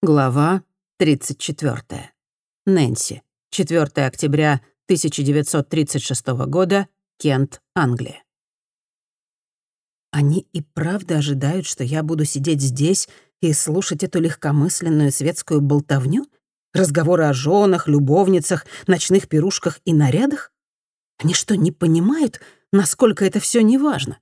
Глава 34. Нэнси. 4 октября 1936 года. Кент, Англия. Они и правда ожидают, что я буду сидеть здесь и слушать эту легкомысленную светскую болтовню? Разговоры о женах, любовницах, ночных пирушках и нарядах? Они что, не понимают, насколько это все неважно?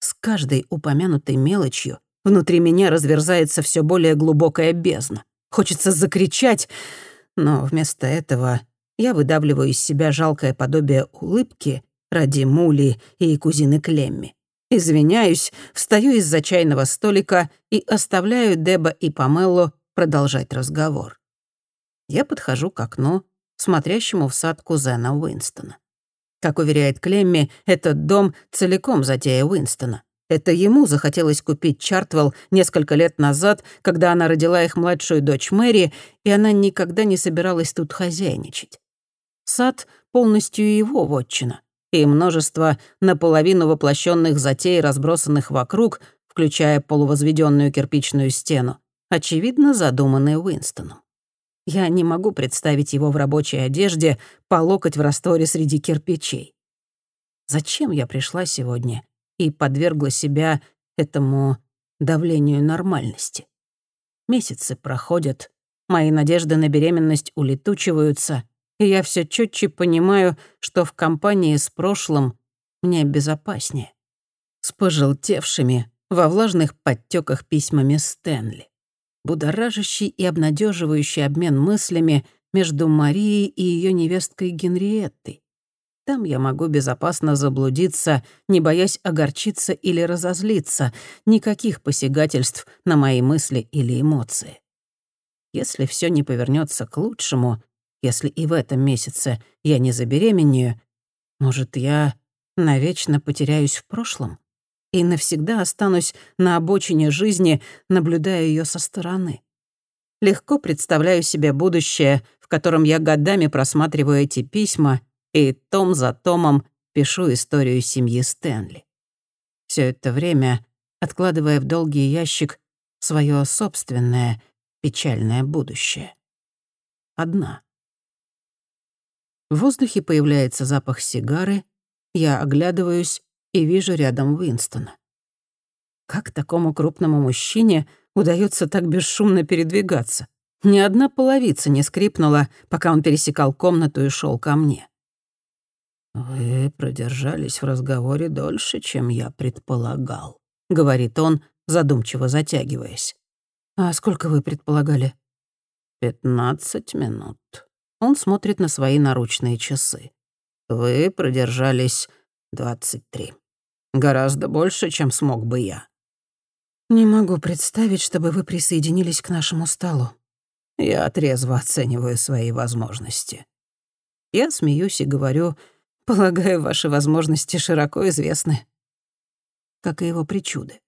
С каждой упомянутой мелочью внутри меня разверзается все более глубокая бездна. Хочется закричать, но вместо этого я выдавливаю из себя жалкое подобие улыбки ради Мули и кузины Клемми. Извиняюсь, встаю из-за чайного столика и оставляю Деба и Памелло продолжать разговор. Я подхожу к окну, смотрящему в сад кузена Уинстона. Как уверяет Клемми, этот дом целиком затея Уинстона. Это ему захотелось купить Чартвелл несколько лет назад, когда она родила их младшую дочь Мэри, и она никогда не собиралась тут хозяйничать. Сад полностью его вотчина, и множество наполовину воплощенных затей, разбросанных вокруг, включая полувозведенную кирпичную стену, очевидно задуманные Уинстоном. Я не могу представить его в рабочей одежде по локоть в расторе среди кирпичей. Зачем я пришла сегодня и подвергла себя этому давлению нормальности? Месяцы проходят, мои надежды на беременность улетучиваются, и я все четче понимаю, что в компании с прошлым мне безопаснее. С пожелтевшими, во влажных подтеках письмами Стэнли. Будоражащий и обнадеживающий обмен мыслями между Марией и ее невесткой Генриеттой. Там я могу безопасно заблудиться, не боясь огорчиться или разозлиться, никаких посягательств на мои мысли или эмоции. Если все не повернется к лучшему, если и в этом месяце я не забеременею, может, я навечно потеряюсь в прошлом и навсегда останусь на обочине жизни, наблюдая ее со стороны. Легко представляю себе будущее, в котором я годами просматриваю эти письма и том за томом пишу историю семьи Стэнли. Все это время откладывая в долгий ящик свое собственное печальное будущее. Одна. В воздухе появляется запах сигары, я оглядываюсь и вижу рядом Уинстона. Как такому крупному мужчине удается так бесшумно передвигаться? Ни одна половица не скрипнула, пока он пересекал комнату и шел ко мне. «Вы продержались в разговоре дольше, чем я предполагал», — говорит он, задумчиво затягиваясь. «А сколько вы предполагали?» «Пятнадцать минут». Он смотрит на свои наручные часы. «Вы продержались двадцать три. Гораздо больше, чем смог бы я». «Не могу представить, чтобы вы присоединились к нашему столу». Я трезво оцениваю свои возможности. Я смеюсь и говорю, полагаю, ваши возможности широко известны. Как и его причуды.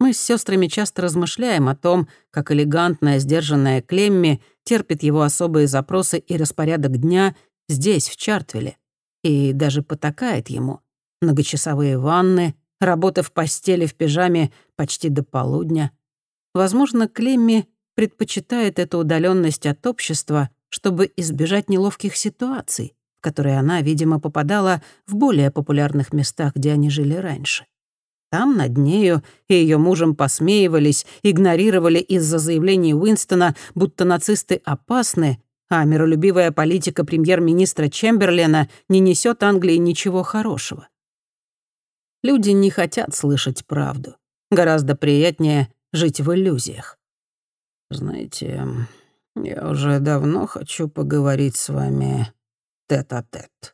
Мы с сестрами часто размышляем о том, как элегантная, сдержанная Клемми терпит его особые запросы и распорядок дня здесь, в Чартвеле, и даже потакает ему. Многочасовые ванны, работа в постели в пижаме почти до полудня. Возможно, Клемми предпочитает эту удаленность от общества, чтобы избежать неловких ситуаций, которые она, видимо, попадала в более популярных местах, где они жили раньше. Там над нею и ее мужем посмеивались, игнорировали из-за заявлений Уинстона, будто нацисты опасны, а миролюбивая политика премьер-министра Чемберлена не несет Англии ничего хорошего. Люди не хотят слышать правду. Гораздо приятнее жить в иллюзиях. Знаете, я уже давно хочу поговорить с вами тет-а-тет. -тет.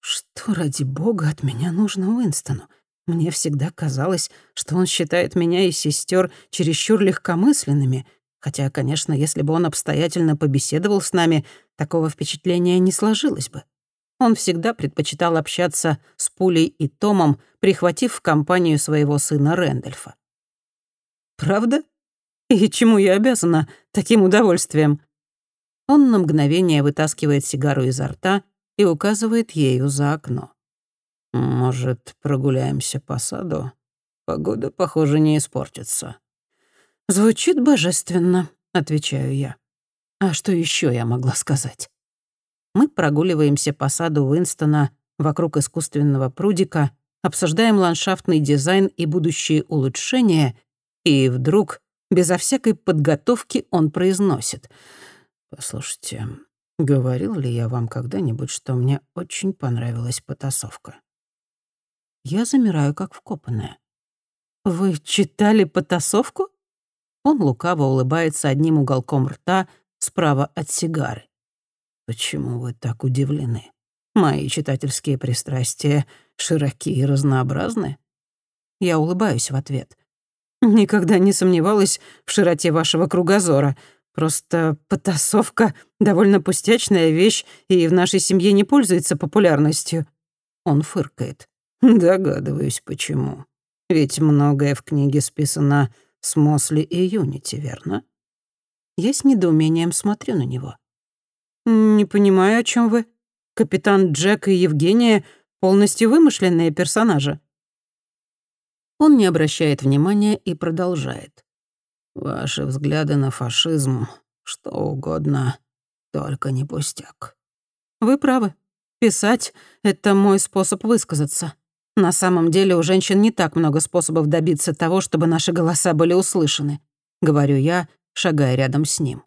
Что ради бога от меня нужно Уинстону? Мне всегда казалось, что он считает меня и сестер чересчур легкомысленными, хотя, конечно, если бы он обстоятельно побеседовал с нами, такого впечатления не сложилось бы. Он всегда предпочитал общаться с Пулей и Томом, прихватив в компанию своего сына Рэндольфа. «Правда? И чему я обязана таким удовольствием?» Он на мгновение вытаскивает сигару изо рта и указывает ею за окно. «Может, прогуляемся по саду? Погода, похоже, не испортится». Звучит божественно. — отвечаю я. А что еще я могла сказать? Мы прогуливаемся по саду Уинстона вокруг искусственного прудика, обсуждаем ландшафтный дизайн и будущие улучшения, и вдруг, безо всякой подготовки, он произносит. «Послушайте, говорил ли я вам когда-нибудь, что мне очень понравилась потасовка?» Я замираю, как вкопанная. «Вы читали потасовку?» Он лукаво улыбается одним уголком рта справа от сигары. «Почему вы так удивлены? Мои читательские пристрастия широки и разнообразны?» Я улыбаюсь в ответ. «Никогда не сомневалась в широте вашего кругозора. Просто потасовка — довольно пустячная вещь и в нашей семье не пользуется популярностью». Он фыркает. «Догадываюсь, почему. Ведь многое в книге списано с Мосли и Юнити, верно?» Я с недоумением смотрю на него. «Не понимаю, о чем вы. Капитан Джек и Евгения — полностью вымышленные персонажи». Он не обращает внимания и продолжает. «Ваши взгляды на фашизм, что угодно, только не пустяк». «Вы правы. Писать — это мой способ высказаться. На самом деле у женщин не так много способов добиться того, чтобы наши голоса были услышаны. Говорю я, шагая рядом с ним.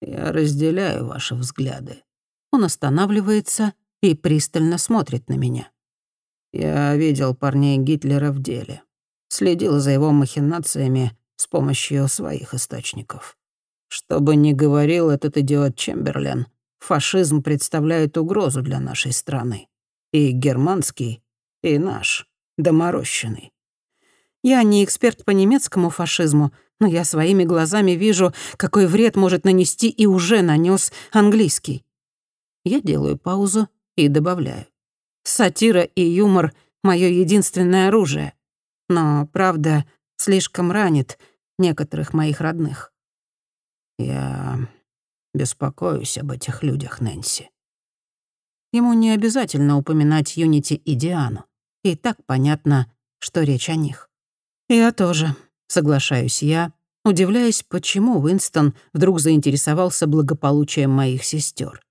«Я разделяю ваши взгляды». Он останавливается и пристально смотрит на меня. Я видел парней Гитлера в деле. Следил за его махинациями с помощью своих источников. Что бы ни говорил этот идиот Чемберлен, фашизм представляет угрозу для нашей страны. И германский, и наш, доморощенный. Я не эксперт по немецкому фашизму, но я своими глазами вижу, какой вред может нанести и уже нанес английский. Я делаю паузу и добавляю. Сатира и юмор — мое единственное оружие. Но, правда, слишком ранит некоторых моих родных. Я беспокоюсь об этих людях, Нэнси. Ему не обязательно упоминать Юнити и Диану. И так понятно, что речь о них. Я тоже, соглашаюсь я, удивляясь, почему Уинстон вдруг заинтересовался благополучием моих сестер.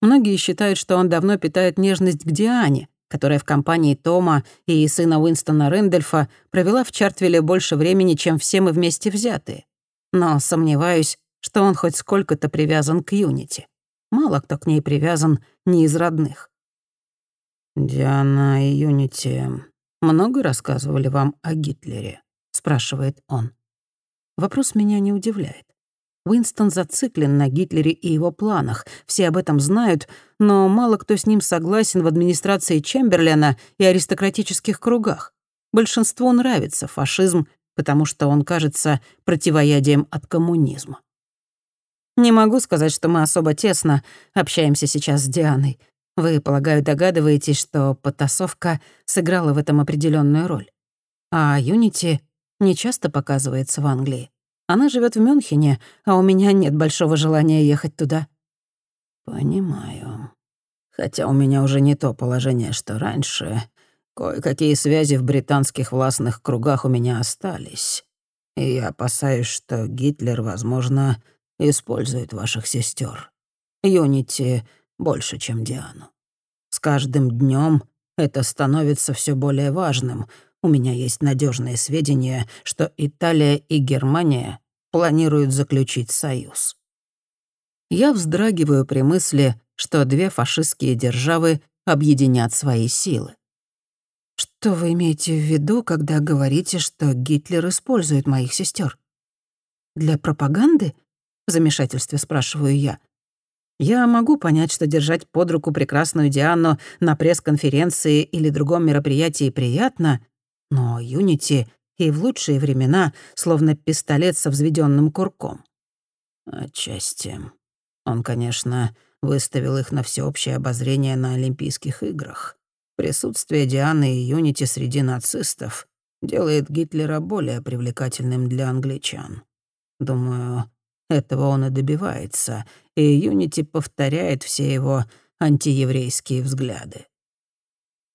Многие считают, что он давно питает нежность к Диане, которая в компании Тома и сына Уинстона Рэндольфа провела в Чартвилле больше времени, чем все мы вместе взятые. Но сомневаюсь, что он хоть сколько-то привязан к Юнити. Мало кто к ней привязан не из родных. «Диана и Юнити много рассказывали вам о Гитлере?» — спрашивает он. Вопрос меня не удивляет. Уинстон зациклен на Гитлере и его планах, все об этом знают, но мало кто с ним согласен в администрации Чемберлена и аристократических кругах. Большинству нравится фашизм, потому что он кажется противоядием от коммунизма. Не могу сказать, что мы особо тесно общаемся сейчас с Дианой. Вы, полагаю, догадываетесь, что потасовка сыграла в этом определенную роль. А Юнити не часто показывается в Англии. Она живет в Мюнхене, а у меня нет большого желания ехать туда. Понимаю. Хотя у меня уже не то положение, что раньше. Кое-какие связи в британских властных кругах у меня остались. И я опасаюсь, что Гитлер, возможно, использует ваших сестер. Юнити больше, чем Диану. С каждым днем это становится все более важным. У меня есть надежные сведения, что Италия и Германия планируют заключить союз. Я вздрагиваю при мысли, что две фашистские державы объединят свои силы. Что вы имеете в виду, когда говорите, что Гитлер использует моих сестер? Для пропаганды? В замешательстве спрашиваю я. Я могу понять, что держать под руку прекрасную Диану на пресс-конференции или другом мероприятии приятно, но Юнити и в лучшие времена словно пистолет со взведенным курком. Отчасти. Он, конечно, выставил их на всеобщее обозрение на Олимпийских играх. Присутствие Дианы и Юнити среди нацистов делает Гитлера более привлекательным для англичан. Думаю, этого он и добивается, и Юнити повторяет все его антиеврейские взгляды.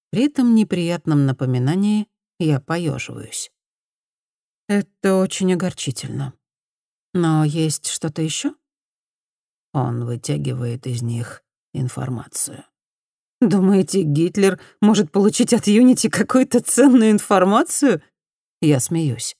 При этом неприятном напоминании я поеживаюсь. Это очень огорчительно. Но есть что-то еще? Он вытягивает из них информацию. Думаете, Гитлер может получить от Юнити какую-то ценную информацию? Я смеюсь.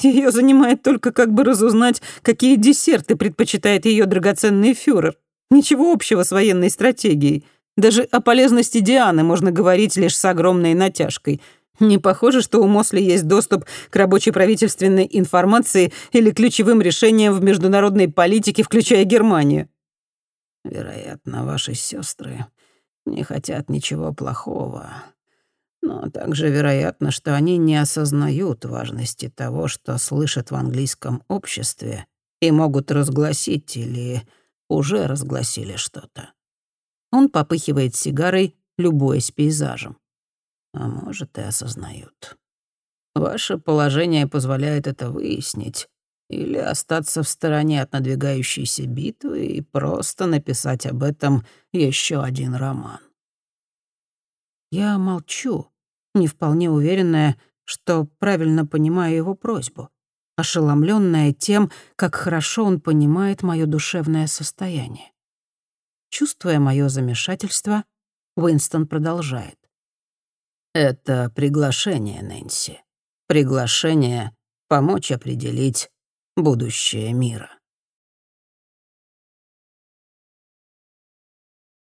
Ее занимает только как бы разузнать, какие десерты предпочитает ее драгоценный фюрер. Ничего общего с военной стратегией. Даже о полезности Дианы можно говорить лишь с огромной натяжкой. Не похоже, что у Мосли есть доступ к рабочей правительственной информации или ключевым решениям в международной политике, включая Германию. Вероятно, ваши сестры не хотят ничего плохого. Но также вероятно, что они не осознают важности того, что слышат в английском обществе и могут разгласить или уже разгласили что-то. Он попыхивает сигарой, любуясь пейзажем. А может, и осознают. Ваше положение позволяет это выяснить, или остаться в стороне от надвигающейся битвы и просто написать об этом еще один роман. Я молчу, не вполне уверенная, что правильно понимаю его просьбу, ошеломленная тем, как хорошо он понимает мое душевное состояние. Чувствуя мое замешательство, Уинстон продолжает. «Это приглашение, Нэнси. Приглашение помочь определить будущее мира.